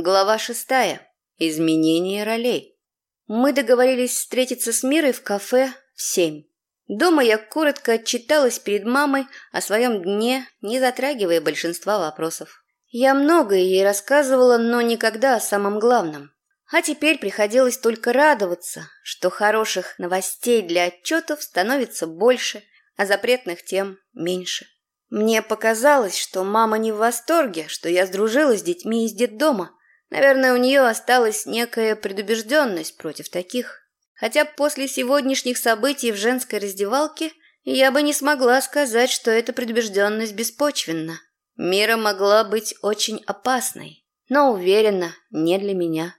Глава шестая. Изменение ролей. Мы договорились встретиться с Мирой в кафе в семь. Дома я коротко отчиталась перед мамой о своем дне, не затрагивая большинства вопросов. Я многое ей рассказывала, но никогда о самом главном. А теперь приходилось только радоваться, что хороших новостей для отчетов становится больше, а запретных тем меньше. Мне показалось, что мама не в восторге, что я сдружилась с детьми из детдома, Наверное, у нее осталась некая предубежденность против таких. Хотя после сегодняшних событий в женской раздевалке я бы не смогла сказать, что эта предубежденность беспочвенна. Мира могла быть очень опасной, но уверена, не для меня.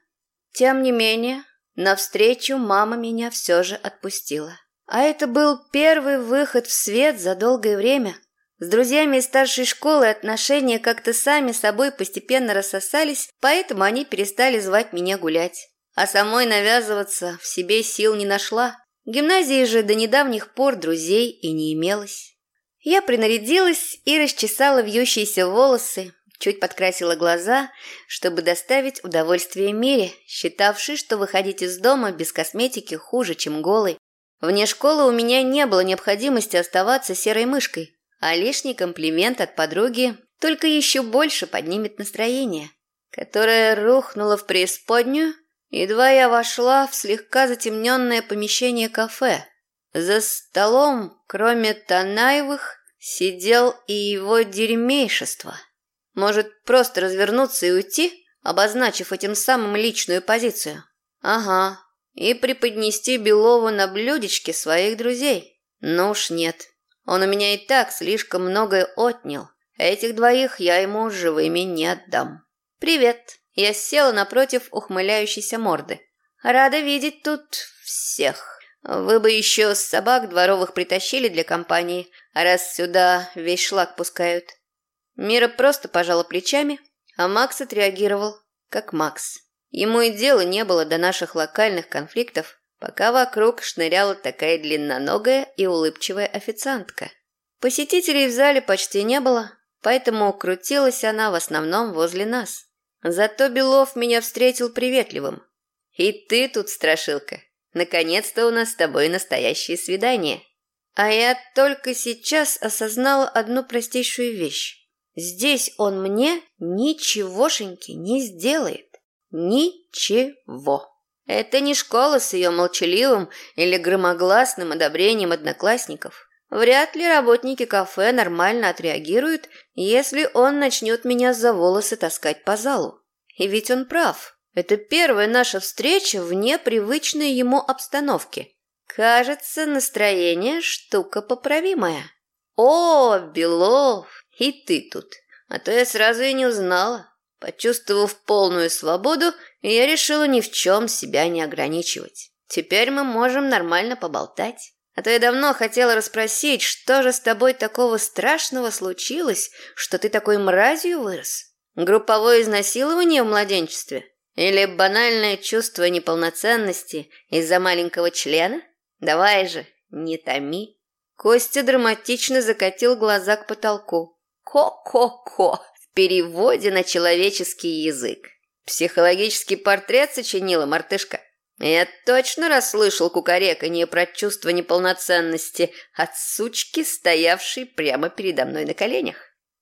Тем не менее, навстречу мама меня все же отпустила. А это был первый выход в свет за долгое время – с друзьями из старшей школы отношения как-то сами собой постепенно рассосались, поэтому они перестали звать меня гулять. А самой навязываться в себе сил не нашла. Гимназии же до недавних пор друзей и не имелось. Я принарядилась и расчесала вьющиеся волосы, чуть подкрасила глаза, чтобы доставить удовольствие Мире, считавшей, что выходить из дома без косметики хуже, чем голой. Вне школы у меня не было необходимости оставаться серой мышкой, а лишний комплимент от подруги только еще больше поднимет настроение, которое рухнуло в преисподнюю, едва я вошла в слегка затемненное помещение кафе. За столом, кроме Танаевых, сидел и его дерьмейшество. Может, просто развернуться и уйти, обозначив этим самым личную позицию? Ага, и преподнести Белову на блюдечке своих друзей. Ну уж нет. Он у меня и так слишком многое отнял. Этих двоих я ему живыми не отдам. «Привет!» Я села напротив ухмыляющейся морды. «Рада видеть тут всех. Вы бы еще собак дворовых притащили для компании, раз сюда весь шлак пускают». Мира просто пожала плечами, а Макс отреагировал, как Макс. Ему и дела не было до наших локальных конфликтов, пока вокруг шныряла такая длинноногая и улыбчивая официантка. Посетителей в зале почти не было, поэтому крутилась она в основном возле нас. Зато Белов меня встретил приветливым. «И ты тут, страшилка. Наконец-то у нас с тобой настоящее свидание». А я только сейчас осознала одну простейшую вещь. Здесь он мне ничегошеньки не сделает. Ничего. Это не школа с ее молчаливым или громогласным одобрением одноклассников. Вряд ли работники кафе нормально отреагируют, если он начнет меня за волосы таскать по залу. И ведь он прав. Это первая наша встреча вне привычной ему обстановки. Кажется, настроение штука поправимая. О, Белов, и ты тут. А то я сразу и не узнала. Почувствовав полную свободу, я решила ни в чем себя не ограничивать. Теперь мы можем нормально поболтать. А то я давно хотела расспросить, что же с тобой такого страшного случилось, что ты такой мразью вырос? Групповое изнасилование в младенчестве? Или банальное чувство неполноценности из-за маленького члена? Давай же, не томи. Костя драматично закатил глаза к потолку. Ко-ко-ко переводе на человеческий язык. Психологический портрет сочинила мартышка. Я точно расслышал кукареканье про чувство неполноценности от сучки, стоявшей прямо передо мной на коленях.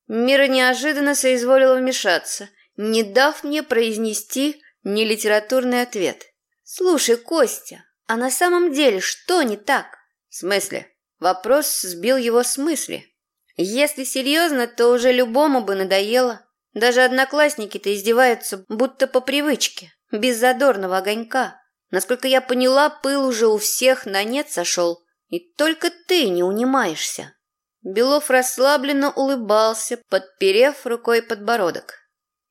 Мира неожиданно соизволила вмешаться, не дав мне произнести нелитературный ответ. «Слушай, Костя, а на самом деле что не так?» «В смысле?» Вопрос сбил его с мысли. Если серьезно, то уже любому бы надоело. Даже одноклассники-то издеваются, будто по привычке, без задорного огонька. Насколько я поняла, пыл уже у всех на нет сошел, и только ты не унимаешься. Белов расслабленно улыбался, подперев рукой подбородок.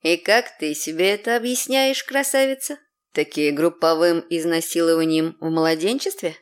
«И как ты себе это объясняешь, красавица? Такие групповым изнасилованием в младенчестве?»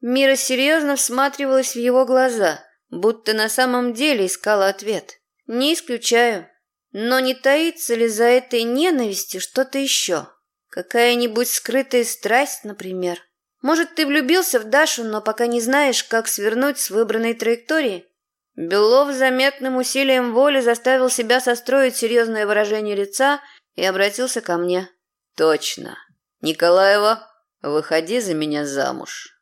Мира серьезно всматривалась в его глаза – будто на самом деле искала ответ. Не исключаю. Но не таится ли за этой ненавистью что-то еще? Какая-нибудь скрытая страсть, например? Может, ты влюбился в Дашу, но пока не знаешь, как свернуть с выбранной траектории? Белов заметным усилием воли заставил себя состроить серьезное выражение лица и обратился ко мне. «Точно. Николаева, выходи за меня замуж».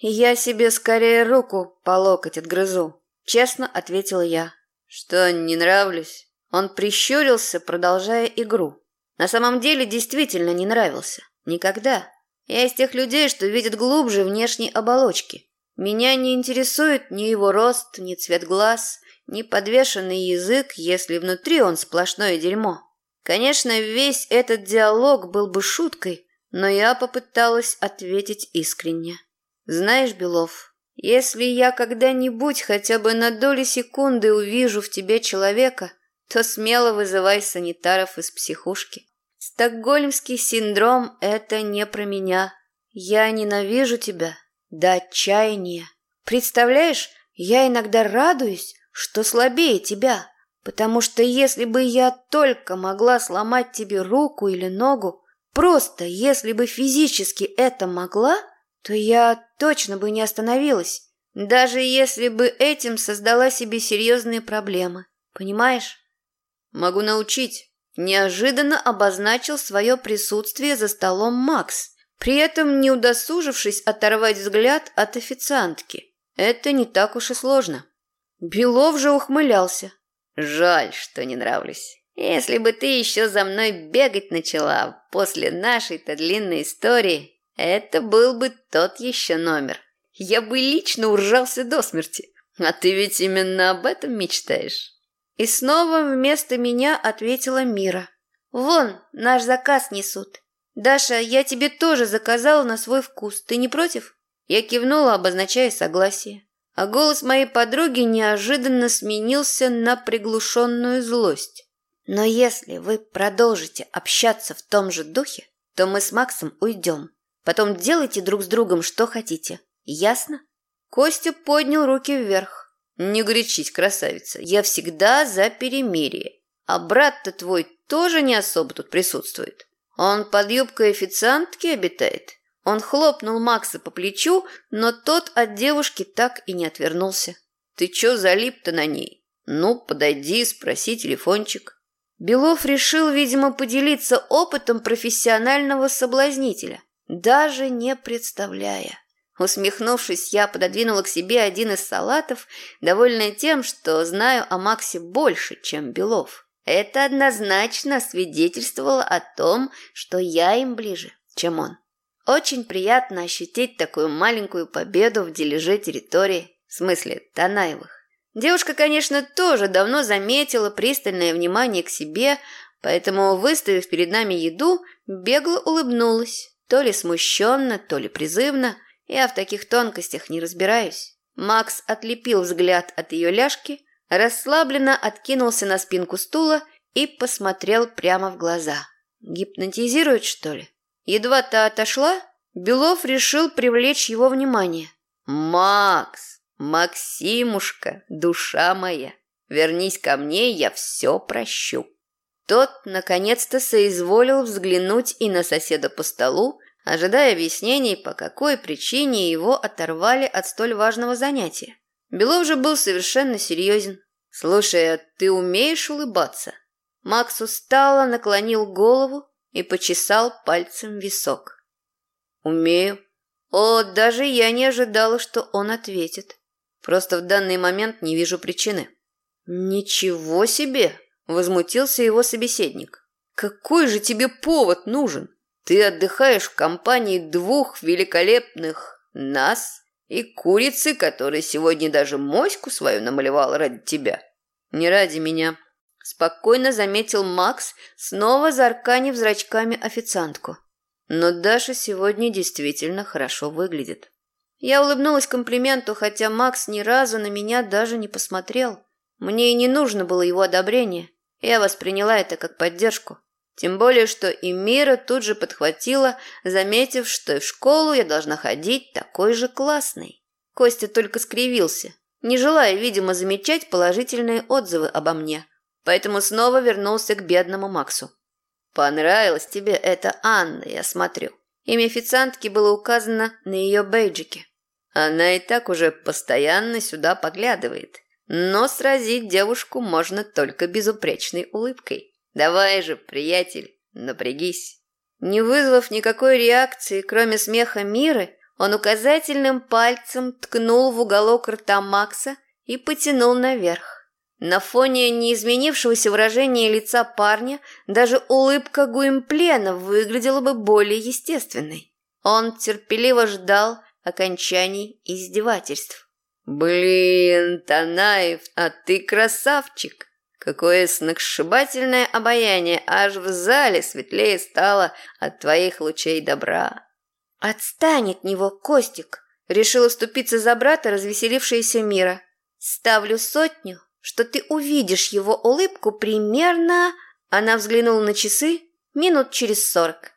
«Я себе скорее руку по локоть отгрызу», — честно ответила я. «Что, не нравлюсь?» Он прищурился, продолжая игру. На самом деле действительно не нравился. Никогда. Я из тех людей, что видят глубже внешней оболочки. Меня не интересует ни его рост, ни цвет глаз, ни подвешенный язык, если внутри он сплошное дерьмо. Конечно, весь этот диалог был бы шуткой, но я попыталась ответить искренне. Знаешь, Белов, если я когда-нибудь хотя бы на доли секунды увижу в тебе человека, то смело вызывай санитаров из психушки. Стокгольмский синдром – это не про меня. Я ненавижу тебя до отчаяния. Представляешь, я иногда радуюсь, что слабее тебя, потому что если бы я только могла сломать тебе руку или ногу, просто если бы физически это могла, то я точно бы не остановилась, даже если бы этим создала себе серьезные проблемы. Понимаешь? Могу научить. Неожиданно обозначил свое присутствие за столом Макс, при этом не удосужившись оторвать взгляд от официантки. Это не так уж и сложно. Белов же ухмылялся. Жаль, что не нравлюсь. Если бы ты еще за мной бегать начала после нашей-то длинной истории, это был бы тот еще номер. Я бы лично уржался до смерти. А ты ведь именно об этом мечтаешь. И снова вместо меня ответила Мира. Вон, наш заказ несут. Даша, я тебе тоже заказала на свой вкус. Ты не против? Я кивнула, обозначая согласие. А голос моей подруги неожиданно сменился на приглушенную злость. Но если вы продолжите общаться в том же духе, то мы с Максом уйдем. Потом делайте друг с другом что хотите. Ясно? Костя поднял руки вверх. Не горячись, красавица. Я всегда за перемирие. А брат-то твой тоже не особо тут присутствует. Он под юбкой официантки обитает. Он хлопнул Макса по плечу, но тот от девушки так и не отвернулся. Ты чё залип-то на ней? Ну, подойди, спроси телефончик. Белов решил, видимо, поделиться опытом профессионального соблазнителя даже не представляя. Усмехнувшись, я пододвинула к себе один из салатов, довольная тем, что знаю о Максе больше, чем Белов. Это однозначно свидетельствовало о том, что я им ближе, чем он. Очень приятно ощутить такую маленькую победу в дележе территории, в смысле Танаевых. Девушка, конечно, тоже давно заметила пристальное внимание к себе, поэтому, выставив перед нами еду, бегло улыбнулась. То ли смущенно, то ли призывно. Я в таких тонкостях не разбираюсь. Макс отлепил взгляд от ее ляжки, расслабленно откинулся на спинку стула и посмотрел прямо в глаза. Гипнотизирует, что ли? Едва та отошла, Белов решил привлечь его внимание. «Макс! Максимушка, душа моя! Вернись ко мне, я все прощу!» Тот, наконец-то, соизволил взглянуть и на соседа по столу, ожидая объяснений, по какой причине его оторвали от столь важного занятия. Белов же был совершенно серьезен. «Слушай, а ты умеешь улыбаться?» Макс устало наклонил голову и почесал пальцем висок. «Умею». О, даже я не ожидала, что он ответит. Просто в данный момент не вижу причины. «Ничего себе!» Возмутился его собеседник. «Какой же тебе повод нужен? Ты отдыхаешь в компании двух великолепных нас и курицы, которая сегодня даже моську свою намалевала ради тебя. Не ради меня». Спокойно заметил Макс, снова зарканив зрачками официантку. Но Даша сегодня действительно хорошо выглядит. Я улыбнулась комплименту, хотя Макс ни разу на меня даже не посмотрел. Мне и не нужно было его одобрение. Я восприняла это как поддержку. Тем более, что и Мира тут же подхватила, заметив, что и в школу я должна ходить такой же классной. Костя только скривился, не желая, видимо, замечать положительные отзывы обо мне. Поэтому снова вернулся к бедному Максу. «Понравилась тебе эта Анна, я смотрю». Имя официантки было указано на ее бейджике. Она и так уже постоянно сюда поглядывает. Но сразить девушку можно только безупречной улыбкой. Давай же, приятель, напрягись. Не вызвав никакой реакции, кроме смеха Миры, он указательным пальцем ткнул в уголок рта Макса и потянул наверх. На фоне неизменившегося выражения лица парня даже улыбка Гуимплена выглядела бы более естественной. Он терпеливо ждал окончаний издевательств. «Блин, Танаев, а ты красавчик! Какое сногсшибательное обаяние! Аж в зале светлее стало от твоих лучей добра!» «Отстань от него, Костик!» Решила вступиться за брата развеселившаяся Мира. «Ставлю сотню, что ты увидишь его улыбку примерно...» Она взглянула на часы минут через сорок.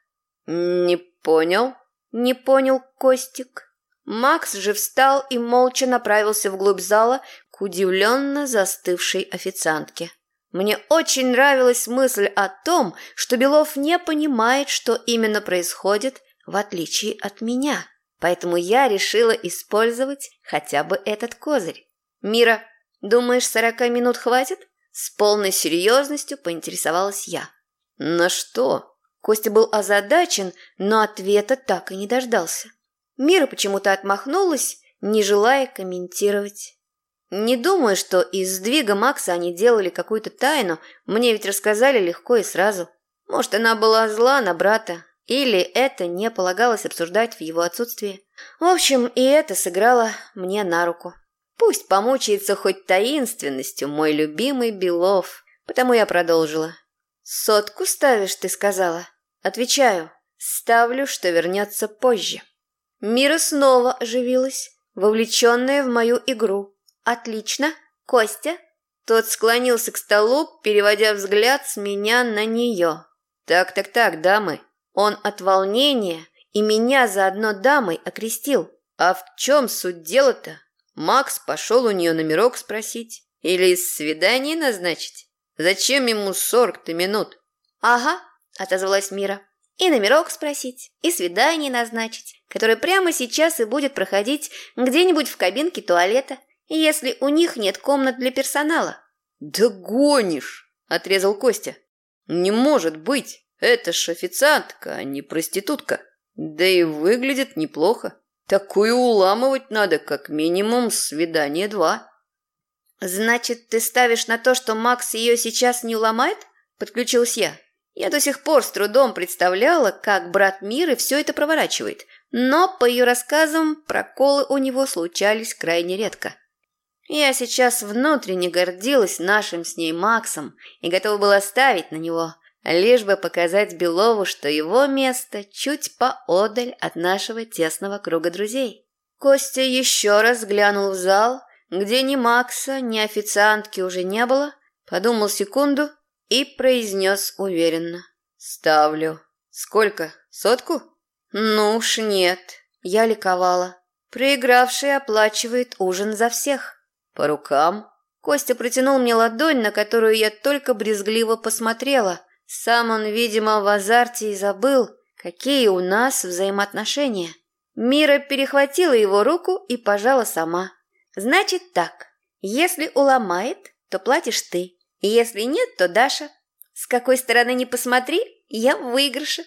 «Не понял?» «Не понял, Костик». Макс же встал и молча направился вглубь зала к удивленно застывшей официантке. Мне очень нравилась мысль о том, что Белов не понимает, что именно происходит, в отличие от меня. Поэтому я решила использовать хотя бы этот козырь. «Мира, думаешь, сорока минут хватит?» С полной серьезностью поинтересовалась я. «На что?» Костя был озадачен, но ответа так и не дождался. Мира почему-то отмахнулась, не желая комментировать. Не думаю, что из сдвига Макса они делали какую-то тайну, мне ведь рассказали легко и сразу. Может, она была зла на брата, или это не полагалось обсуждать в его отсутствии. В общем, и это сыграло мне на руку. Пусть помучается хоть таинственностью мой любимый Белов, потому я продолжила. «Сотку ставишь, ты сказала?» «Отвечаю, ставлю, что вернется позже». Мира снова оживилась, вовлеченная в мою игру. «Отлично. Костя?» Тот склонился к столу, переводя взгляд с меня на нее. «Так-так-так, дамы». Он от волнения и меня заодно дамой окрестил. А в чем суть дела-то? Макс пошел у нее номерок спросить. Или свидание назначить? Зачем ему сорок-то минут? «Ага», — отозвалась Мира. «И номерок спросить, и свидание назначить, которое прямо сейчас и будет проходить где-нибудь в кабинке туалета, если у них нет комнат для персонала». «Да гонишь!» – отрезал Костя. «Не может быть! Это ж официантка, а не проститутка. Да и выглядит неплохо. Такую уламывать надо как минимум свидание два». «Значит, ты ставишь на то, что Макс ее сейчас не уломает?» – подключился я. Я до сих пор с трудом представляла, как брат Миры все это проворачивает, но, по ее рассказам, проколы у него случались крайне редко. Я сейчас внутренне гордилась нашим с ней Максом и готова была ставить на него, лишь бы показать Белову, что его место чуть поодаль от нашего тесного круга друзей. Костя еще раз глянул в зал, где ни Макса, ни официантки уже не было, подумал секунду – и произнес уверенно. «Ставлю. Сколько? Сотку?» «Ну уж нет». Я ликовала. Проигравший оплачивает ужин за всех. «По рукам?» Костя протянул мне ладонь, на которую я только брезгливо посмотрела. Сам он, видимо, в азарте и забыл, какие у нас взаимоотношения. Мира перехватила его руку и пожала сама. «Значит так, если уломает, то платишь ты. Если нет, то Даша. С какой стороны не посмотри, я в выигрыше.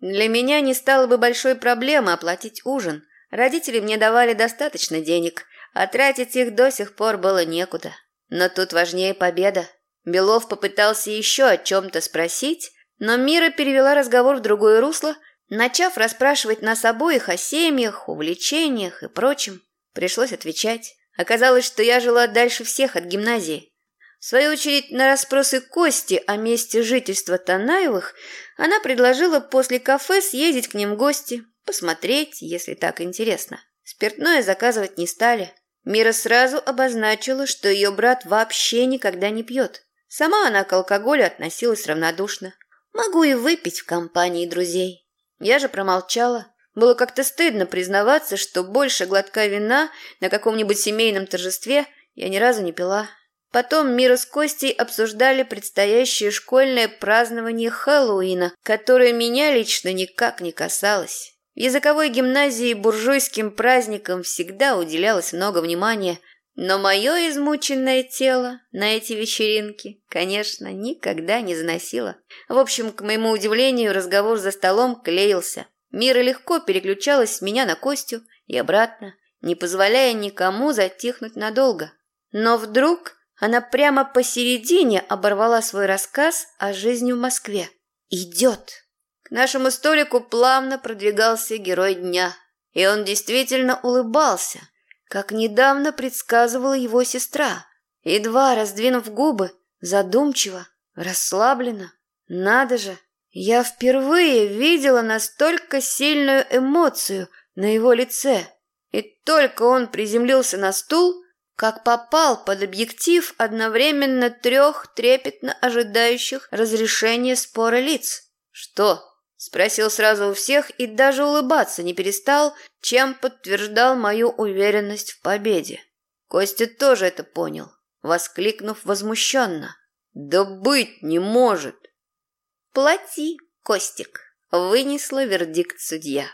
Для меня не стало бы большой проблемой оплатить ужин. Родители мне давали достаточно денег, а тратить их до сих пор было некуда. Но тут важнее победа. Белов попытался еще о чем-то спросить, но Мира перевела разговор в другое русло, начав расспрашивать нас обоих о семьях, увлечениях и прочем. Пришлось отвечать. Оказалось, что я жила дальше всех от гимназии. В свою очередь, на расспросы Кости о месте жительства Танаевых она предложила после кафе съездить к ним в гости, посмотреть, если так интересно. Спиртное заказывать не стали. Мира сразу обозначила, что ее брат вообще никогда не пьет. Сама она к алкоголю относилась равнодушно. Могу и выпить в компании друзей. Я же промолчала. Было как-то стыдно признаваться, что больше глотка вина на каком-нибудь семейном торжестве я ни разу не пила. Потом Мира с Костей обсуждали предстоящее школьное празднование Хэллоуина, которое меня лично никак не касалось. В языковой гимназии буржуйским праздникам всегда уделялось много внимания, Но мое измученное тело на эти вечеринки, конечно, никогда не заносило. В общем, к моему удивлению, разговор за столом клеился. Мира легко переключалась с меня на Костю и обратно, не позволяя никому затихнуть надолго. Но вдруг она прямо посередине оборвала свой рассказ о жизни в Москве. «Идет!» К нашему столику плавно продвигался герой дня. И он действительно улыбался, как недавно предсказывала его сестра. Едва раздвинув губы, задумчиво, расслабленно. Надо же, я впервые видела настолько сильную эмоцию на его лице. И только он приземлился на стул, как попал под объектив одновременно трех трепетно ожидающих разрешения спора лиц. «Что?» – спросил сразу у всех и даже улыбаться не перестал, чем подтверждал мою уверенность в победе. Костя тоже это понял, воскликнув возмущенно. «Да быть не может!» «Плати, Костик!» – вынесла вердикт судья.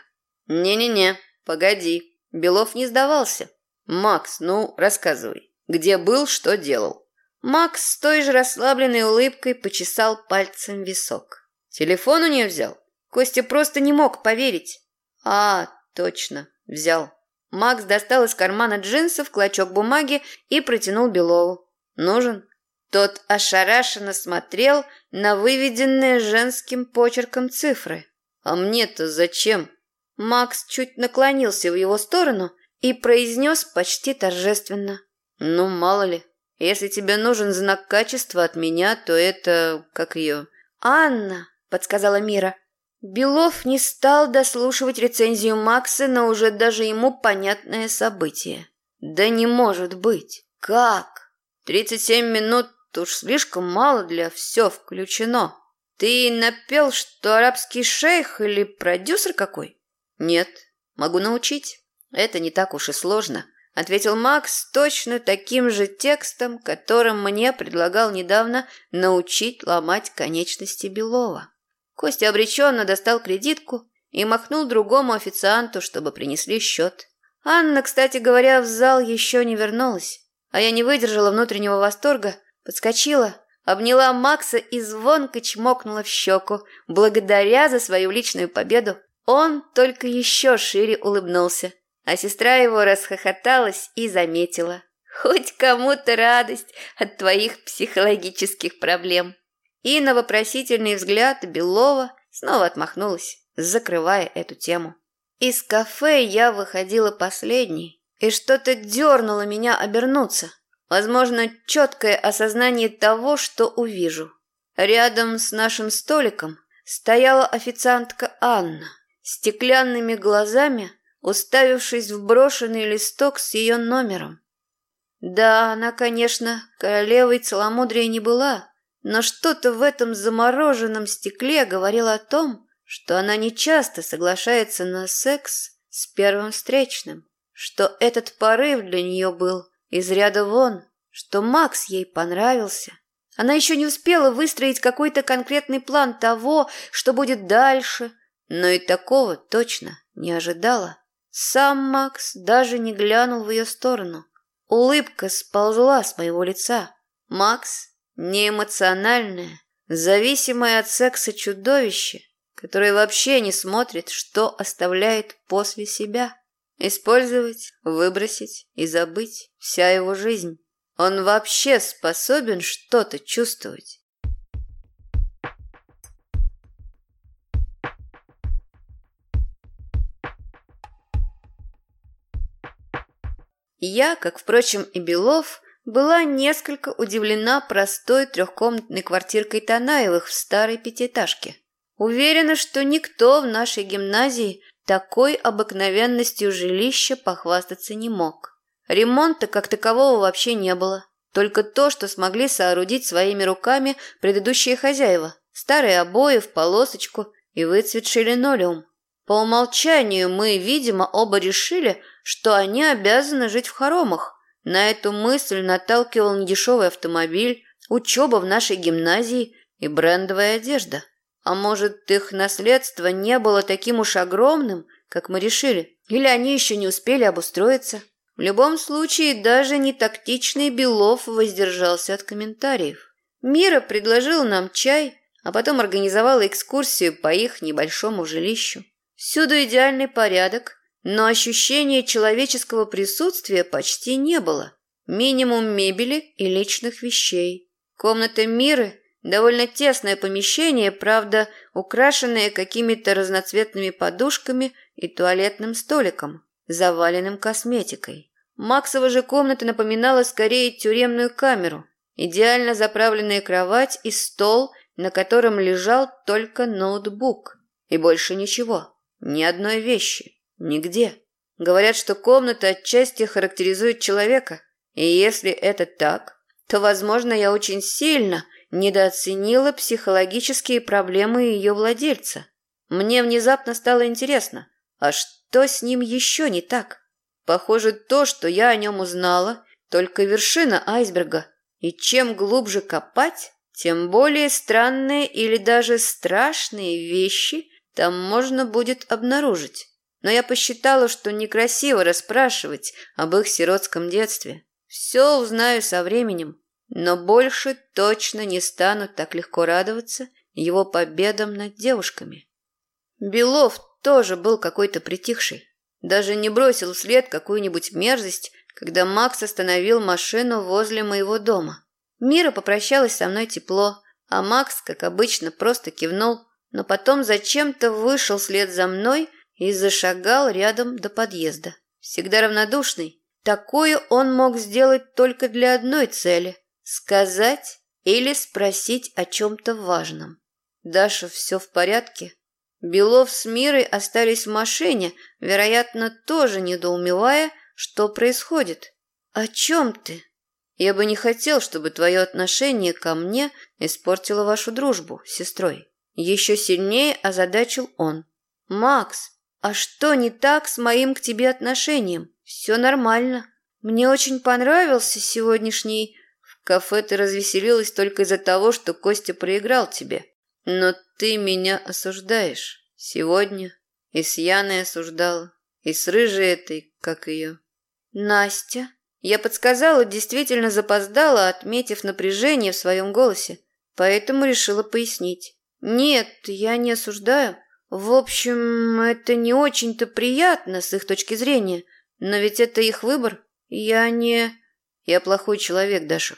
«Не-не-не, погоди!» Белов не сдавался. «Макс, ну, рассказывай, где был, что делал?» Макс с той же расслабленной улыбкой почесал пальцем висок. «Телефон у нее взял?» Костя просто не мог поверить. «А, точно, взял». Макс достал из кармана джинсов клочок бумаги и протянул Белову. «Нужен?» Тот ошарашенно смотрел на выведенные женским почерком цифры. «А мне-то зачем?» Макс чуть наклонился в его сторону и произнес почти торжественно. «Ну, мало ли, если тебе нужен знак качества от меня, то это... как ее...» «Анна», — подсказала Мира. Белов не стал дослушивать рецензию Макса на уже даже ему понятное событие. «Да не может быть! Как? Тридцать семь минут уж слишком мало для «все включено». Ты напел, что арабский шейх или продюсер какой? Нет, могу научить. «Это не так уж и сложно», — ответил Макс точно таким же текстом, которым мне предлагал недавно научить ломать конечности Белова. Костя обреченно достал кредитку и махнул другому официанту, чтобы принесли счет. Анна, кстати говоря, в зал еще не вернулась, а я не выдержала внутреннего восторга, подскочила, обняла Макса и звонко чмокнула в щеку, благодаря за свою личную победу. Он только еще шире улыбнулся. А сестра его расхохоталась и заметила. «Хоть кому-то радость от твоих психологических проблем». И на вопросительный взгляд Белова снова отмахнулась, закрывая эту тему. Из кафе я выходила последней, и что-то дернуло меня обернуться. Возможно, четкое осознание того, что увижу. Рядом с нашим столиком стояла официантка Анна. Стеклянными глазами уставившись в брошенный листок с ее номером. Да, она, конечно, королевой целомудрия не была, но что-то в этом замороженном стекле говорило о том, что она нечасто соглашается на секс с первым встречным, что этот порыв для нее был из ряда вон, что Макс ей понравился. Она еще не успела выстроить какой-то конкретный план того, что будет дальше, но и такого точно не ожидала. Сам Макс даже не глянул в ее сторону. Улыбка сползла с моего лица. Макс – неэмоциональное, зависимое от секса чудовище, которое вообще не смотрит, что оставляет после себя. Использовать, выбросить и забыть вся его жизнь. Он вообще способен что-то чувствовать. Я, как, впрочем, и Белов, была несколько удивлена простой трехкомнатной квартиркой Танаевых в старой пятиэтажке. Уверена, что никто в нашей гимназии такой обыкновенностью жилища похвастаться не мог. Ремонта как такового вообще не было. Только то, что смогли соорудить своими руками предыдущие хозяева. Старые обои в полосочку и выцветший линолеум. По умолчанию мы, видимо, оба решили, что они обязаны жить в хоромах. На эту мысль наталкивал недешевый автомобиль, учеба в нашей гимназии и брендовая одежда. А может, их наследство не было таким уж огромным, как мы решили? Или они еще не успели обустроиться? В любом случае, даже не тактичный Белов воздержался от комментариев. Мира предложила нам чай, а потом организовала экскурсию по их небольшому жилищу. Всюду идеальный порядок, но ощущения человеческого присутствия почти не было. Минимум мебели и личных вещей. Комната Миры – довольно тесное помещение, правда, украшенное какими-то разноцветными подушками и туалетным столиком, заваленным косметикой. Максова же комната напоминала скорее тюремную камеру. Идеально заправленная кровать и стол, на котором лежал только ноутбук. И больше ничего. Ни одной вещи. Нигде. Говорят, что комната отчасти характеризует человека. И если это так, то, возможно, я очень сильно недооценила психологические проблемы ее владельца. Мне внезапно стало интересно, а что с ним еще не так? Похоже, то, что я о нем узнала, только вершина айсберга. И чем глубже копать, тем более странные или даже страшные вещи там можно будет обнаружить. Но я посчитала, что некрасиво расспрашивать об их сиротском детстве. Все узнаю со временем, но больше точно не стану так легко радоваться его победам над девушками. Белов тоже был какой-то притихший. Даже не бросил вслед какую-нибудь мерзость, когда Макс остановил машину возле моего дома. Мира попрощалась со мной тепло, а Макс, как обычно, просто кивнул, но потом зачем-то вышел вслед за мной и зашагал рядом до подъезда. Всегда равнодушный, Такое он мог сделать только для одной цели – сказать или спросить о чем-то важном. Даша, все в порядке? Белов с Мирой остались в машине, вероятно, тоже недоумевая, что происходит. «О чем ты?» «Я бы не хотел, чтобы твое отношение ко мне испортило вашу дружбу с сестрой». Еще сильнее озадачил он. «Макс, а что не так с моим к тебе отношением?» «Все нормально. Мне очень понравился сегодняшний... В кафе ты развеселилась только из-за того, что Костя проиграл тебе. Но ты меня осуждаешь. Сегодня. И с Яной осуждала. И с рыжей этой, как ее. Настя. Я подсказала, действительно запоздала, отметив напряжение в своем голосе. Поэтому решила пояснить. Нет, я не осуждаю. В общем, это не очень-то приятно с их точки зрения – но ведь это их выбор. Я не... Я плохой человек, Даша.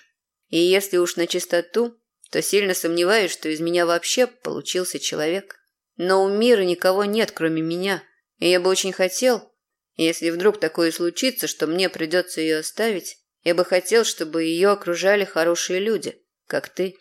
И если уж на чистоту, то сильно сомневаюсь, что из меня вообще получился человек. Но у мира никого нет, кроме меня. И я бы очень хотел, если вдруг такое случится, что мне придется ее оставить, я бы хотел, чтобы ее окружали хорошие люди, как ты.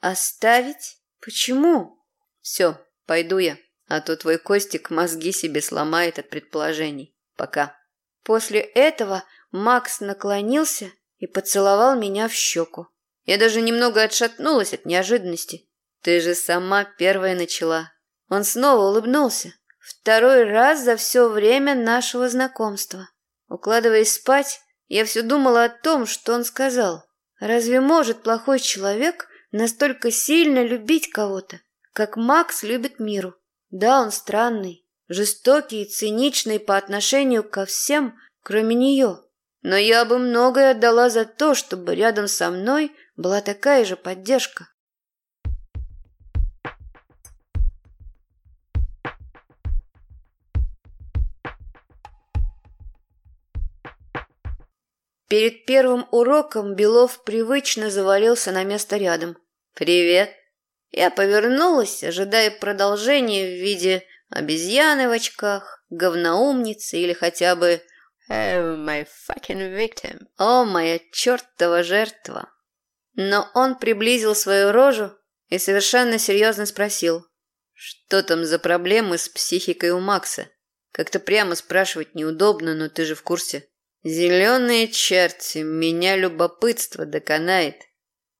Оставить? Почему? Все, пойду я, а то твой Костик мозги себе сломает от предположений. Пока. После этого Макс наклонился и поцеловал меня в щеку. Я даже немного отшатнулась от неожиданности. Ты же сама первая начала. Он снова улыбнулся. Второй раз за все время нашего знакомства. Укладываясь спать, я все думала о том, что он сказал. Разве может плохой человек настолько сильно любить кого-то, как Макс любит миру? Да, он странный, жестокий и циничный по отношению ко всем, кроме нее. Но я бы многое отдала за то, чтобы рядом со мной была такая же поддержка. Перед первым уроком Белов привычно завалился на место рядом. «Привет!» Я повернулась, ожидая продолжения в виде Обезьяны в очках, говноумницы или хотя бы Oh, my fucking victim. О, моя чертова жертва. Но он приблизил свою рожу и совершенно серьезно спросил. Что там за проблемы с психикой у Макса? Как-то прямо спрашивать неудобно, но ты же в курсе. Зеленые черти, меня любопытство доконает.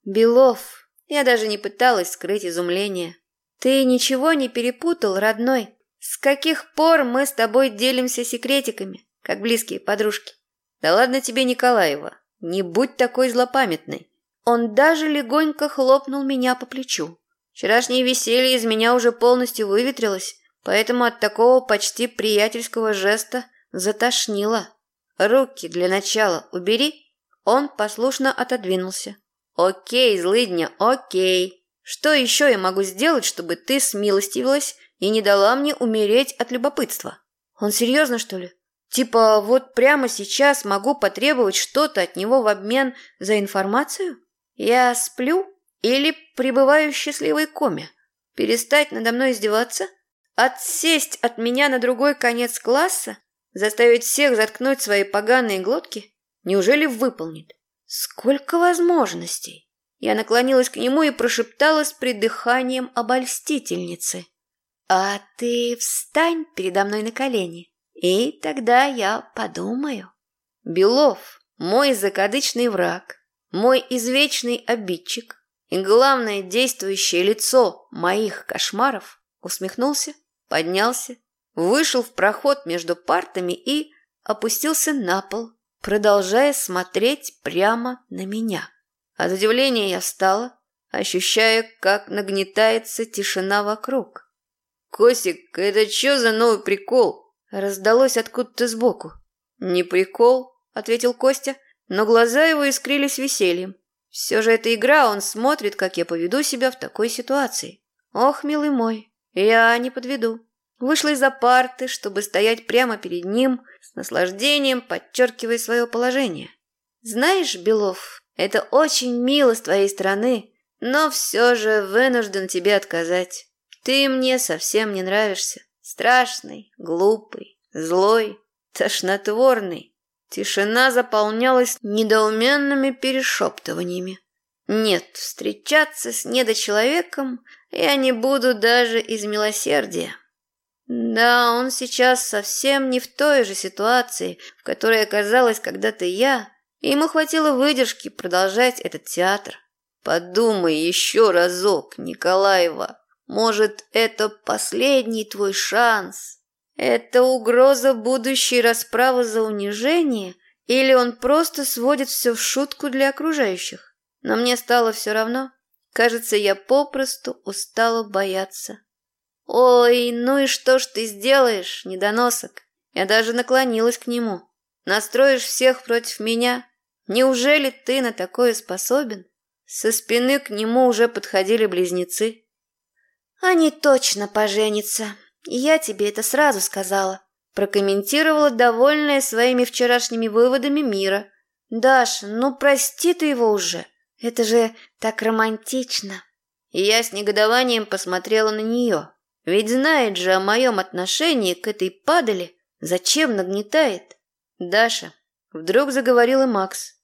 Белов, я даже не пыталась скрыть изумление. Ты ничего не перепутал, родной? С каких пор мы с тобой делимся секретиками, как близкие подружки? Да ладно тебе, Николаева, не будь такой злопамятной. Он даже легонько хлопнул меня по плечу. Вчерашнее веселье из меня уже полностью выветрилось, поэтому от такого почти приятельского жеста затошнило. Руки для начала убери». Он послушно отодвинулся. «Окей, злыдня, окей. Что еще я могу сделать, чтобы ты смилостивилась и не дала мне умереть от любопытства?» «Он серьезно, что ли?» Типа вот прямо сейчас могу потребовать что-то от него в обмен за информацию? Я сплю или пребываю в счастливой коме? Перестать надо мной издеваться? Отсесть от меня на другой конец класса? Заставить всех заткнуть свои поганые глотки? Неужели выполнит? Сколько возможностей! Я наклонилась к нему и прошептала с придыханием обольстительницы. «А ты встань передо мной на колени. И тогда я подумаю. Белов, мой закадычный враг, мой извечный обидчик и главное действующее лицо моих кошмаров, усмехнулся, поднялся, вышел в проход между партами и опустился на пол, продолжая смотреть прямо на меня. От удивления я встала, ощущая, как нагнетается тишина вокруг. «Косик, это что за новый прикол?» Раздалось откуда-то сбоку. «Не прикол», — ответил Костя, но глаза его искрились весельем. «Все же эта игра, он смотрит, как я поведу себя в такой ситуации. Ох, милый мой, я не подведу». Вышла из-за парты, чтобы стоять прямо перед ним, с наслаждением подчеркивая свое положение. «Знаешь, Белов, это очень мило с твоей стороны, но все же вынужден тебе отказать. Ты мне совсем не нравишься. Страшный, глупый, злой, тошнотворный. Тишина заполнялась недоуменными перешептываниями. Нет, встречаться с недочеловеком я не буду даже из милосердия. Да, он сейчас совсем не в той же ситуации, в которой оказалась когда-то я, и ему хватило выдержки продолжать этот театр. Подумай еще разок, Николаева. Может, это последний твой шанс? Это угроза будущей расправы за унижение? Или он просто сводит все в шутку для окружающих? Но мне стало все равно. Кажется, я попросту устала бояться. «Ой, ну и что ж ты сделаешь, недоносок?» Я даже наклонилась к нему. «Настроишь всех против меня? Неужели ты на такое способен?» Со спины к нему уже подходили близнецы. «Они точно поженятся. Я тебе это сразу сказала», прокомментировала довольная своими вчерашними выводами Мира. «Даша, ну прости ты его уже. Это же так романтично». И я с негодованием посмотрела на нее. Ведь знает же о моем отношении к этой падали. Зачем нагнетает? Даша, вдруг заговорил и Макс.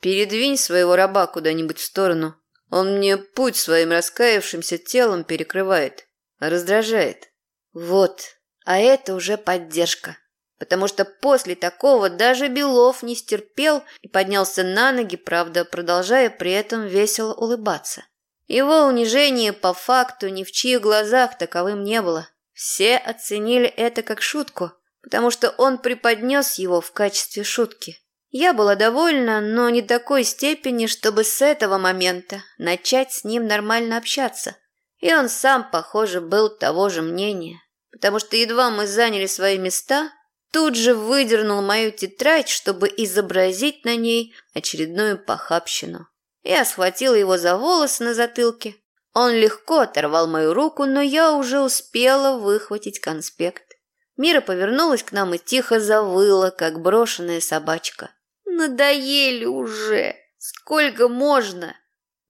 Передвинь своего раба куда-нибудь в сторону. Он мне путь своим раскаявшимся телом перекрывает, раздражает. Вот, а это уже поддержка. Потому что после такого даже Белов не стерпел и поднялся на ноги, правда, продолжая при этом весело улыбаться. Его унижение по факту ни в чьих глазах таковым не было. Все оценили это как шутку, потому что он преподнес его в качестве шутки. Я была довольна, но не такой степени, чтобы с этого момента начать с ним нормально общаться. И он сам, похоже, был того же мнения, потому что едва мы заняли свои места, тут же выдернул мою тетрадь, чтобы изобразить на ней очередную похабщину. Я схватила его за волосы на затылке. Он легко оторвал мою руку, но я уже успела выхватить конспект. Мира повернулась к нам и тихо завыла, как брошенная собачка. Надоели уже. Сколько можно?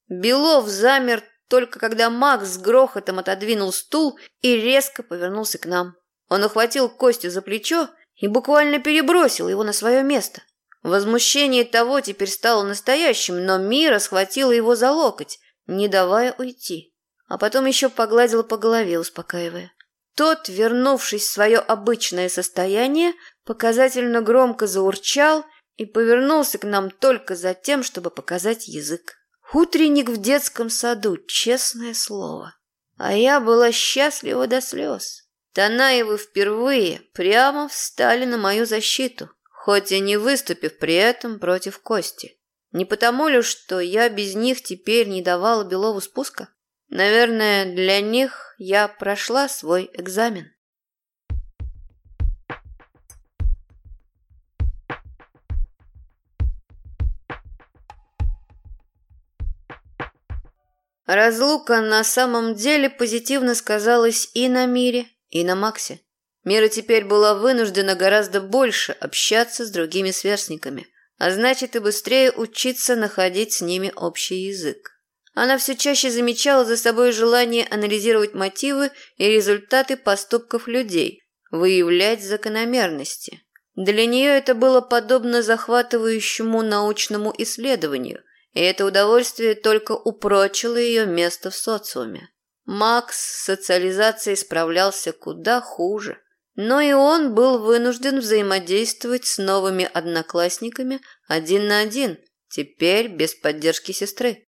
Белов замер только когда Макс с грохотом отодвинул стул и резко повернулся к нам. Он ухватил Костю за плечо и буквально перебросил его на свое место. Возмущение того теперь стало настоящим, но Мира схватила его за локоть, не давая уйти. А потом еще погладила по голове, успокаивая. Тот, вернувшись в свое обычное состояние, показательно громко заурчал и повернулся к нам только за тем, чтобы показать язык. Утренник в детском саду, честное слово. А я была счастлива до слез. Танаевы впервые прямо встали на мою защиту, хоть и не выступив при этом против Кости. Не потому ли, что я без них теперь не давала Белову спуска? Наверное, для них я прошла свой экзамен. Разлука на самом деле позитивно сказалась и на мире, и на Максе. Мира теперь была вынуждена гораздо больше общаться с другими сверстниками, а значит и быстрее учиться находить с ними общий язык. Она все чаще замечала за собой желание анализировать мотивы и результаты поступков людей, выявлять закономерности. Для нее это было подобно захватывающему научному исследованию, и это удовольствие только упрочило ее место в социуме. Макс с социализацией справлялся куда хуже. Но и он был вынужден взаимодействовать с новыми одноклассниками один на один, теперь без поддержки сестры.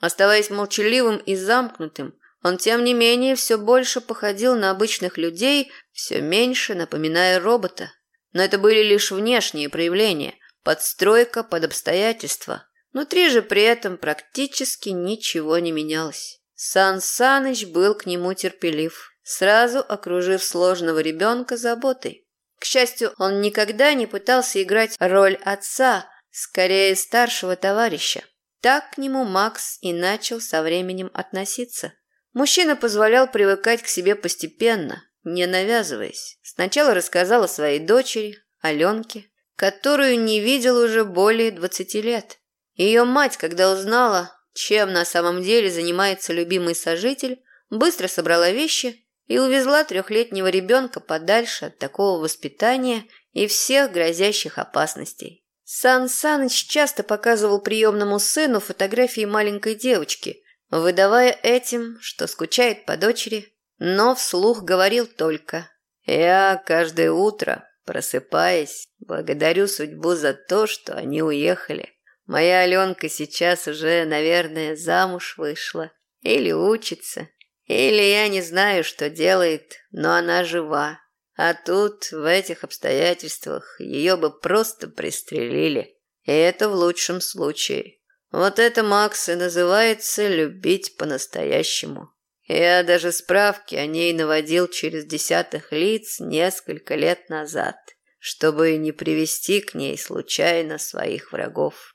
Оставаясь молчаливым и замкнутым, он, тем не менее, все больше походил на обычных людей, все меньше напоминая робота. Но это были лишь внешние проявления, подстройка под обстоятельства. Внутри же при этом практически ничего не менялось. Сан Саныч был к нему терпелив, сразу окружив сложного ребенка заботой. К счастью, он никогда не пытался играть роль отца, скорее старшего товарища. Так к нему Макс и начал со временем относиться. Мужчина позволял привыкать к себе постепенно, не навязываясь. Сначала рассказал о своей дочери, Аленке, которую не видел уже более двадцати лет. Ее мать, когда узнала, чем на самом деле занимается любимый сожитель, быстро собрала вещи и увезла трехлетнего ребенка подальше от такого воспитания и всех грозящих опасностей. Сан Саныч часто показывал приемному сыну фотографии маленькой девочки, выдавая этим, что скучает по дочери, но вслух говорил только «Я каждое утро, просыпаясь, благодарю судьбу за то, что они уехали. Моя Аленка сейчас уже, наверное, замуж вышла или учится, или я не знаю, что делает, но она жива. А тут, в этих обстоятельствах, ее бы просто пристрелили. И это в лучшем случае. Вот это, Макс, и называется любить по-настоящему. Я даже справки о ней наводил через десятых лиц несколько лет назад, чтобы не привести к ней случайно своих врагов.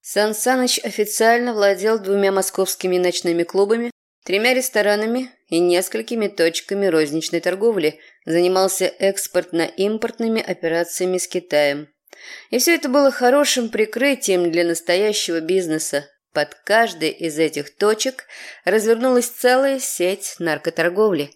Сан Саныч официально владел двумя московскими ночными клубами, тремя ресторанами и несколькими точками розничной торговли, занимался экспортно-импортными операциями с Китаем. И все это было хорошим прикрытием для настоящего бизнеса. Под каждой из этих точек развернулась целая сеть наркоторговли.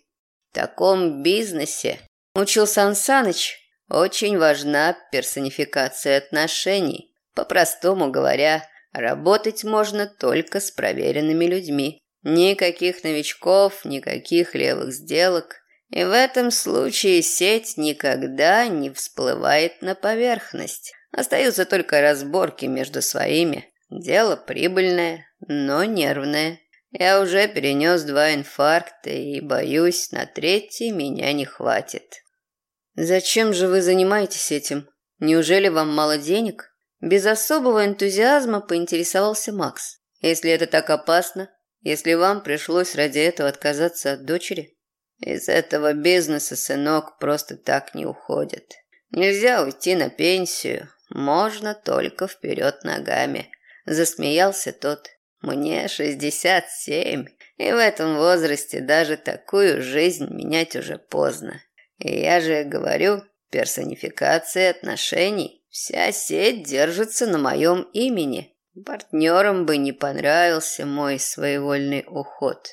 В таком бизнесе, учил Сан Саныч, очень важна персонификация отношений. По-простому говоря, работать можно только с проверенными людьми. Никаких новичков, никаких левых сделок. И в этом случае сеть никогда не всплывает на поверхность. Остаются только разборки между своими. Дело прибыльное, но нервное. Я уже перенес два инфаркта и, боюсь, на третий меня не хватит. Зачем же вы занимаетесь этим? Неужели вам мало денег? Без особого энтузиазма поинтересовался Макс. Если это так опасно, если вам пришлось ради этого отказаться от дочери? Из этого бизнеса, сынок, просто так не уходит. Нельзя уйти на пенсию, можно только вперед ногами. Засмеялся тот. Мне шестьдесят семь, и в этом возрасте даже такую жизнь менять уже поздно. И я же говорю, персонификация отношений. Вся сеть держится на моем имени. Партнерам бы не понравился мой своевольный уход.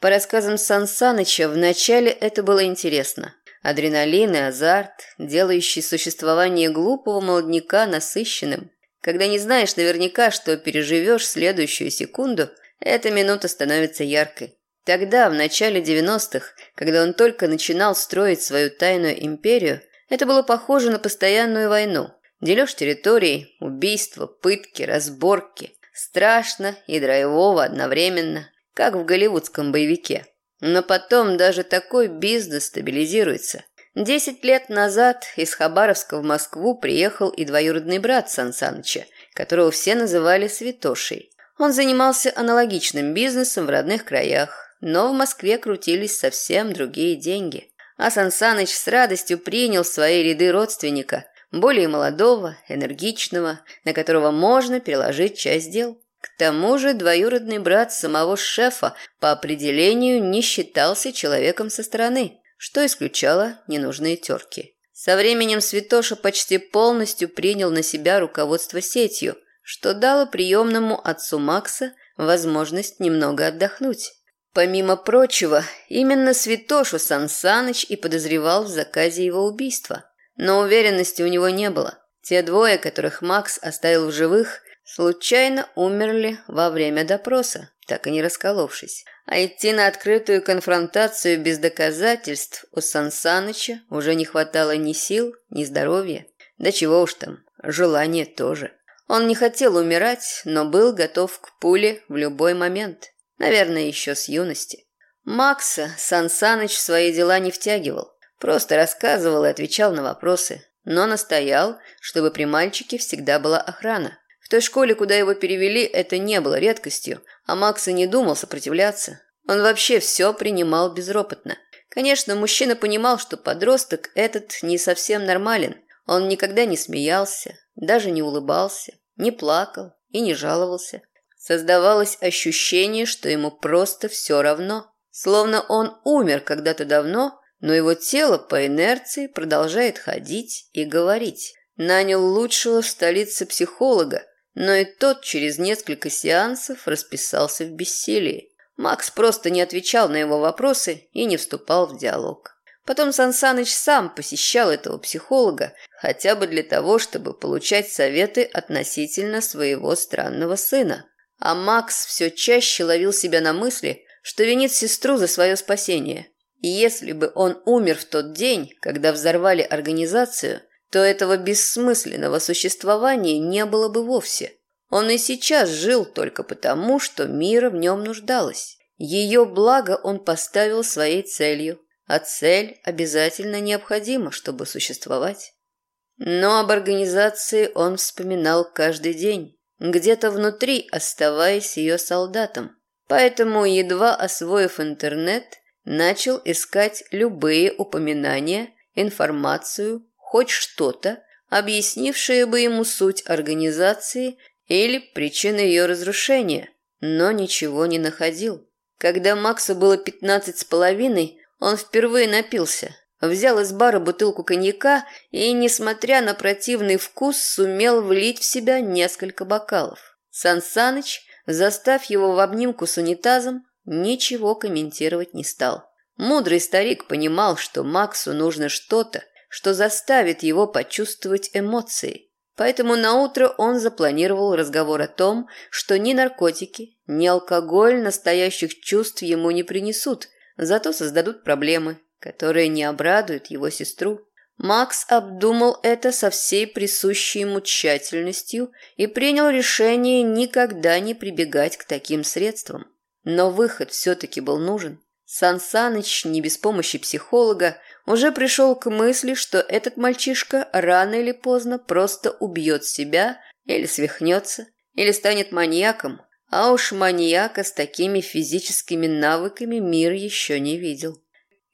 По рассказам Сан Саныча, вначале это было интересно. Адреналин и азарт, делающий существование глупого молодняка насыщенным. Когда не знаешь наверняка, что переживешь следующую секунду, эта минута становится яркой. Тогда, в начале 90-х, когда он только начинал строить свою тайную империю, это было похоже на постоянную войну – Дележ территорий, убийства, пытки, разборки. Страшно и драйвово одновременно, как в голливудском боевике. Но потом даже такой бизнес стабилизируется. Десять лет назад из Хабаровска в Москву приехал и двоюродный брат Сан Саныча, которого все называли Святошей. Он занимался аналогичным бизнесом в родных краях, но в Москве крутились совсем другие деньги. А Сан Саныч с радостью принял в свои ряды родственника, более молодого, энергичного, на которого можно переложить часть дел. К тому же двоюродный брат самого шефа по определению не считался человеком со стороны, что исключало ненужные терки. Со временем Святоша почти полностью принял на себя руководство сетью, что дало приемному отцу Макса возможность немного отдохнуть. Помимо прочего, именно Святошу Сансаныч и подозревал в заказе его убийства. Но уверенности у него не было. Те двое, которых Макс оставил в живых, случайно умерли во время допроса, так и не расколовшись. А идти на открытую конфронтацию без доказательств у Сансаныча уже не хватало ни сил, ни здоровья. Да чего уж там, желания тоже. Он не хотел умирать, но был готов к пуле в любой момент. Наверное, еще с юности. Макса Сансаныч в свои дела не втягивал. Просто рассказывал и отвечал на вопросы. Но настоял, чтобы при мальчике всегда была охрана. В той школе, куда его перевели, это не было редкостью, а Макс и не думал сопротивляться. Он вообще все принимал безропотно. Конечно, мужчина понимал, что подросток этот не совсем нормален. Он никогда не смеялся, даже не улыбался, не плакал и не жаловался. Создавалось ощущение, что ему просто все равно. Словно он умер когда-то давно, но его тело по инерции продолжает ходить и говорить. Нанял лучшего в столице психолога, но и тот через несколько сеансов расписался в бессилии. Макс просто не отвечал на его вопросы и не вступал в диалог. Потом Сансаныч сам посещал этого психолога, хотя бы для того, чтобы получать советы относительно своего странного сына. А Макс все чаще ловил себя на мысли, что винит сестру за свое спасение. Если бы он умер в тот день, когда взорвали организацию, то этого бессмысленного существования не было бы вовсе. Он и сейчас жил только потому, что мира в нем нуждалась. Ее благо он поставил своей целью, а цель обязательно необходима, чтобы существовать. Но об организации он вспоминал каждый день где-то внутри оставаясь ее солдатом. Поэтому, едва освоив интернет, начал искать любые упоминания, информацию, хоть что-то, объяснившее бы ему суть организации или причины ее разрушения, но ничего не находил. Когда Максу было пятнадцать с половиной, он впервые напился – Взял из бара бутылку коньяка и, несмотря на противный вкус, сумел влить в себя несколько бокалов. Сансаныч, застав его в обнимку с унитазом, ничего комментировать не стал. Мудрый старик понимал, что Максу нужно что-то, что заставит его почувствовать эмоции. Поэтому наутро он запланировал разговор о том, что ни наркотики, ни алкоголь настоящих чувств ему не принесут, зато создадут проблемы, которые не обрадуют его сестру. Макс обдумал это со всей присущей ему тщательностью и принял решение никогда не прибегать к таким средствам. Но выход все-таки был нужен. Сан Саныч, не без помощи психолога, уже пришел к мысли, что этот мальчишка рано или поздно просто убьет себя или свихнется, или станет маньяком, а уж маньяка с такими физическими навыками мир еще не видел.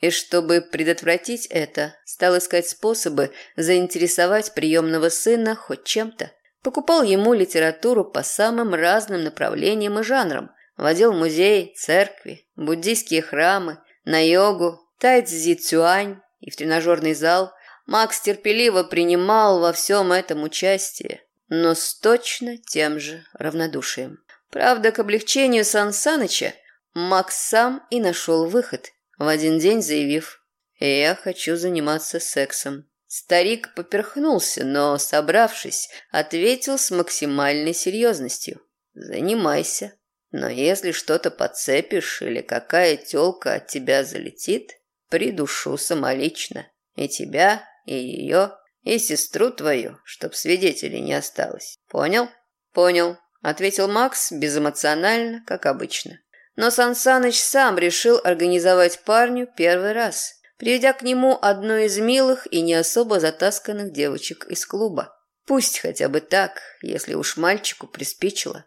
И чтобы предотвратить это, стал искать способы заинтересовать приемного сына хоть чем-то. Покупал ему литературу по самым разным направлениям и жанрам. Водил в музей, церкви, буддийские храмы, на йогу, тайцзи цюань и в тренажерный зал. Макс терпеливо принимал во всем этом участие, но с точно тем же равнодушием. Правда, к облегчению Сан Саныча Макс сам и нашел выход – в один день заявив «Я хочу заниматься сексом». Старик поперхнулся, но, собравшись, ответил с максимальной серьезностью. «Занимайся. Но если что-то подцепишь или какая тёлка от тебя залетит, придушу самолично. И тебя, и ее, и сестру твою, чтоб свидетелей не осталось. Понял?» «Понял», — ответил Макс безэмоционально, как обычно. Но Сансаныч сам решил организовать парню первый раз, приведя к нему одну из милых и не особо затасканных девочек из клуба. Пусть хотя бы так, если уж мальчику приспичило.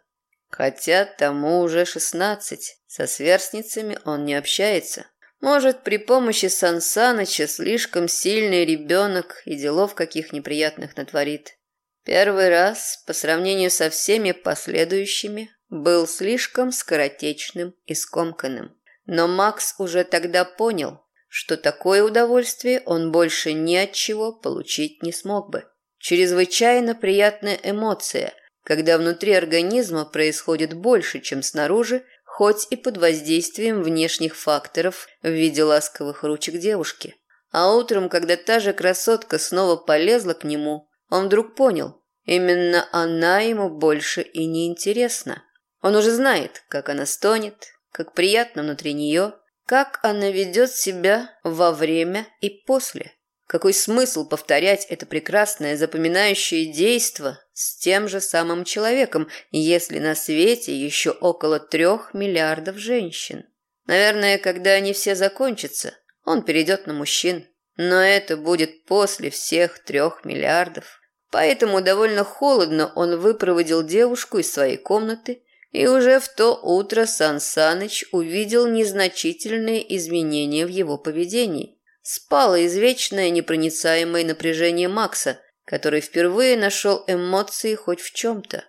Хотя тому уже шестнадцать, со сверстницами он не общается. Может, при помощи Сансаныча слишком сильный ребенок и делов каких неприятных натворит. Первый раз, по сравнению со всеми последующими, был слишком скоротечным и скомканным. Но Макс уже тогда понял, что такое удовольствие он больше ни от чего получить не смог бы. Чрезвычайно приятная эмоция, когда внутри организма происходит больше, чем снаружи, хоть и под воздействием внешних факторов в виде ласковых ручек девушки. А утром, когда та же красотка снова полезла к нему, он вдруг понял, именно она ему больше и не интересна. Он уже знает, как она стонет, как приятно внутри нее, как она ведет себя во время и после. Какой смысл повторять это прекрасное запоминающее действо с тем же самым человеком, если на свете еще около трех миллиардов женщин? Наверное, когда они все закончатся, он перейдет на мужчин. Но это будет после всех трех миллиардов. Поэтому довольно холодно он выпроводил девушку из своей комнаты, и уже в то утро Сан Саныч увидел незначительные изменения в его поведении. Спало извечное непроницаемое напряжение Макса, который впервые нашел эмоции хоть в чем-то.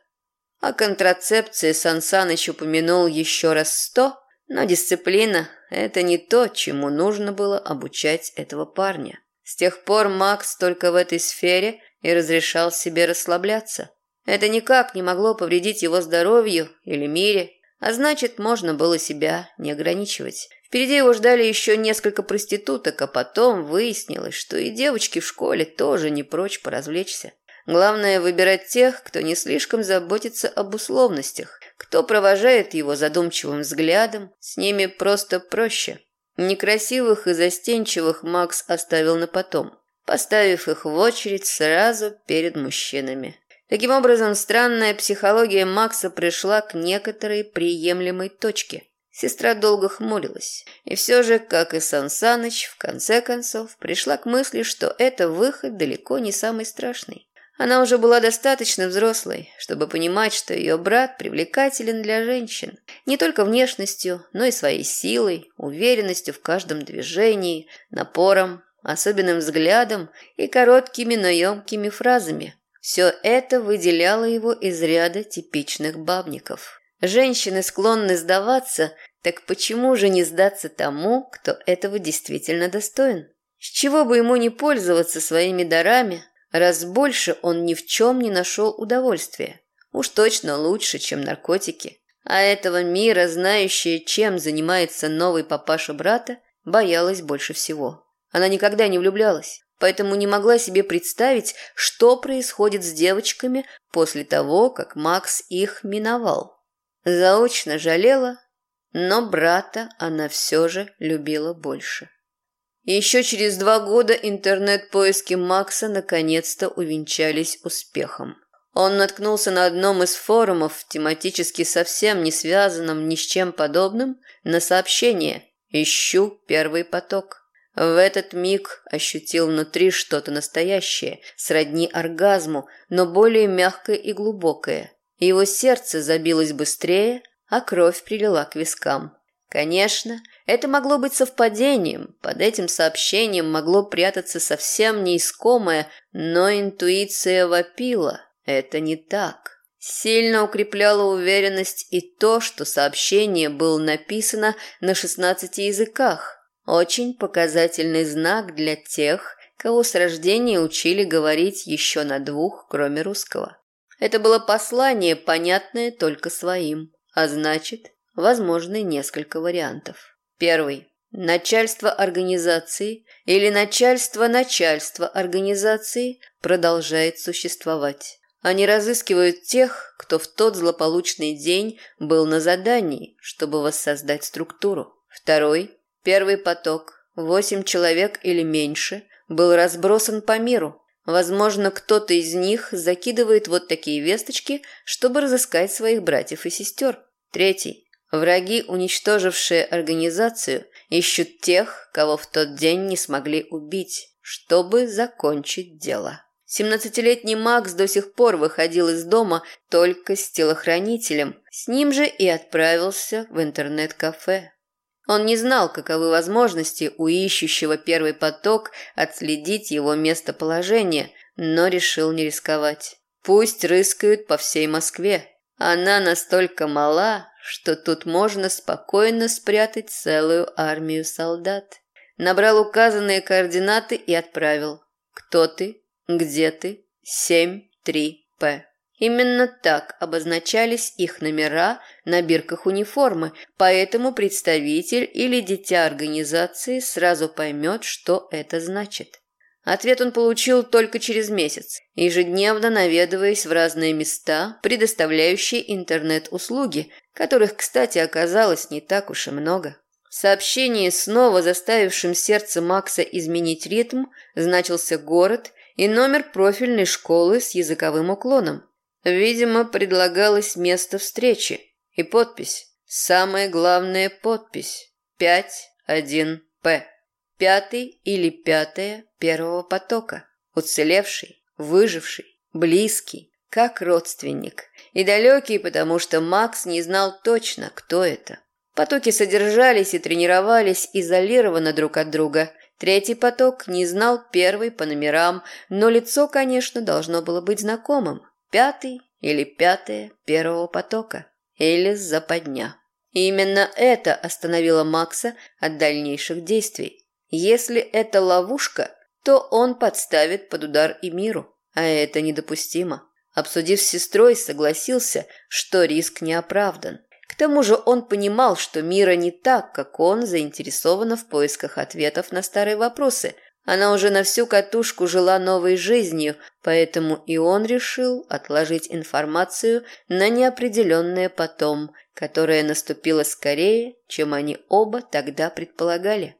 О контрацепции Сансаныч упомянул еще раз сто, но дисциплина – это не то, чему нужно было обучать этого парня. С тех пор Макс только в этой сфере и разрешал себе расслабляться. Это никак не могло повредить его здоровью или мире, а значит, можно было себя не ограничивать. Впереди его ждали еще несколько проституток, а потом выяснилось, что и девочки в школе тоже не прочь поразвлечься. Главное выбирать тех, кто не слишком заботится об условностях, кто провожает его задумчивым взглядом, с ними просто проще. Некрасивых и застенчивых Макс оставил на потом, поставив их в очередь сразу перед мужчинами. Таким образом, странная психология Макса пришла к некоторой приемлемой точке – Сестра долго хмурилась. И все же, как и Сан Саныч, в конце концов, пришла к мысли, что это выход далеко не самый страшный. Она уже была достаточно взрослой, чтобы понимать, что ее брат привлекателен для женщин. Не только внешностью, но и своей силой, уверенностью в каждом движении, напором, особенным взглядом и короткими, но емкими фразами. Все это выделяло его из ряда типичных бабников. Женщины склонны сдаваться, так почему же не сдаться тому, кто этого действительно достоин? С чего бы ему не пользоваться своими дарами, раз больше он ни в чем не нашел удовольствия? Уж точно лучше, чем наркотики. А этого мира, знающая, чем занимается новый папаша брата, боялась больше всего. Она никогда не влюблялась, поэтому не могла себе представить, что происходит с девочками после того, как Макс их миновал. Заочно жалела, но брата она все же любила больше. Еще через два года интернет-поиски Макса наконец-то увенчались успехом. Он наткнулся на одном из форумов, тематически совсем не связанном ни с чем подобным, на сообщение «Ищу первый поток». В этот миг ощутил внутри что-то настоящее, сродни оргазму, но более мягкое и глубокое. Его сердце забилось быстрее, а кровь прилила к вискам. Конечно, это могло быть совпадением, под этим сообщением могло прятаться совсем неискомое, но интуиция вопила. Это не так. Сильно укрепляло уверенность и то, что сообщение было написано на 16 языках. Очень показательный знак для тех, кого с рождения учили говорить еще на двух, кроме русского. Это было послание, понятное только своим, а значит, возможны несколько вариантов. Первый. Начальство организации или начальство начальства организации продолжает существовать. Они разыскивают тех, кто в тот злополучный день был на задании, чтобы воссоздать структуру. Второй. Первый поток. Восемь человек или меньше был разбросан по миру, Возможно, кто-то из них закидывает вот такие весточки, чтобы разыскать своих братьев и сестер. Третий. Враги, уничтожившие организацию, ищут тех, кого в тот день не смогли убить, чтобы закончить дело. Семнадцатилетний Макс до сих пор выходил из дома только с телохранителем. С ним же и отправился в интернет-кафе. Он не знал, каковы возможности у ищущего первый поток отследить его местоположение, но решил не рисковать. Пусть рыскают по всей Москве. Она настолько мала, что тут можно спокойно спрятать целую армию солдат. Набрал указанные координаты и отправил. Кто ты? Где ты? 7-3-П. Именно так обозначались их номера на бирках униформы, поэтому представитель или дитя организации сразу поймет, что это значит. Ответ он получил только через месяц, ежедневно наведываясь в разные места, предоставляющие интернет-услуги, которых, кстати, оказалось не так уж и много. В сообщении, снова заставившим сердце Макса изменить ритм, значился город и номер профильной школы с языковым уклоном. Видимо, предлагалось место встречи и подпись. Самая главная подпись. 5-1-П. Пятый или пятая первого потока. Уцелевший, выживший, близкий, как родственник. И далекий, потому что Макс не знал точно, кто это. Потоки содержались и тренировались изолированно друг от друга. Третий поток не знал первый по номерам, но лицо, конечно, должно было быть знакомым пятый или пятое первого потока, или западня. И именно это остановило Макса от дальнейших действий. Если это ловушка, то он подставит под удар и миру, а это недопустимо. Обсудив с сестрой, согласился, что риск не оправдан. К тому же он понимал, что мира не так, как он заинтересована в поисках ответов на старые вопросы, она уже на всю катушку жила новой жизнью, поэтому и он решил отложить информацию на неопределенное потом, которое наступило скорее, чем они оба тогда предполагали.